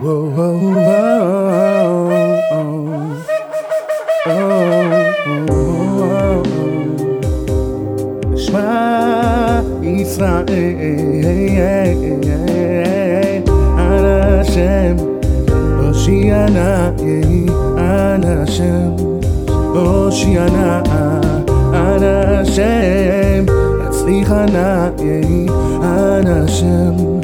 Whoa, whoa, whoa, oh, שמע ישראל, על השם, הושיענה, על השם, הושיענה, על השם, הצליחה נא, על השם,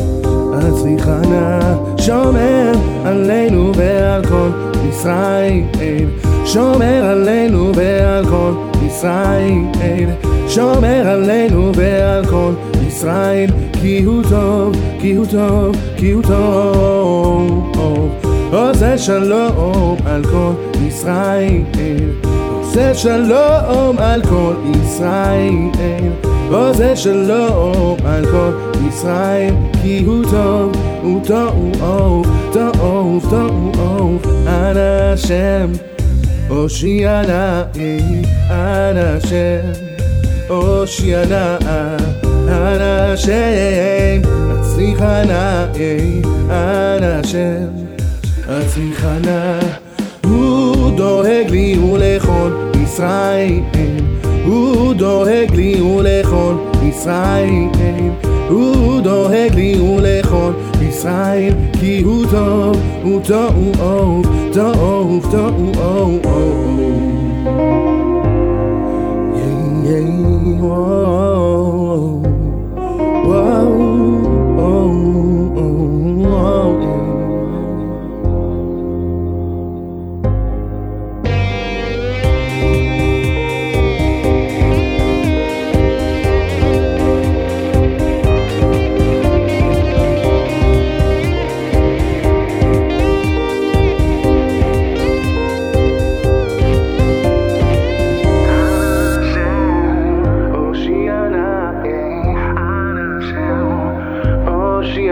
הצליחה נא, שומר עלינו ועל כל ישראל, שומר עלינו ועל כל ישראל, שומר עלינו ועל כל ישראל, כי הוא טוב, כי הוא טוב, כי הוא טוב. עושה שלום על כל ישראל, עושה שלום על כל ישראל, עושה שלום על כל ישראל, כי הוא טוב, הוא טוב, טוב, טוב, על השם. הושיענה, על השם, הושיענה, על השם, הצליחה נא, על השם, הצליחה נא. ישראל, הוא דואג לי ולכל ישראל, הוא דואג לי ולכל ישראל, כי הוא טוב, הוא טוב, טוב, טוב, טוב, yeah, yeah, whoa,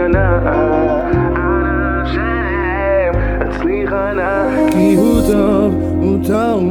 נא, אנא השם, הצליחה נא. כי הוא טוב, הוא טוב,